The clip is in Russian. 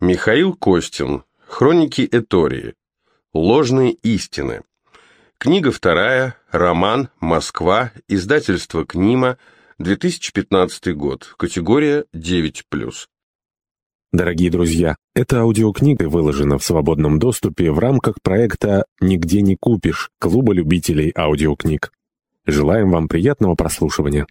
Михаил Костин. Хроники Этории. Ложные истины. Книга вторая. Роман. Москва. Издательство Книма. 2015 год. Категория 9+. Дорогие друзья, эта аудиокнига выложена в свободном доступе в рамках проекта «Нигде не купишь» Клуба любителей аудиокниг. Желаем вам приятного прослушивания.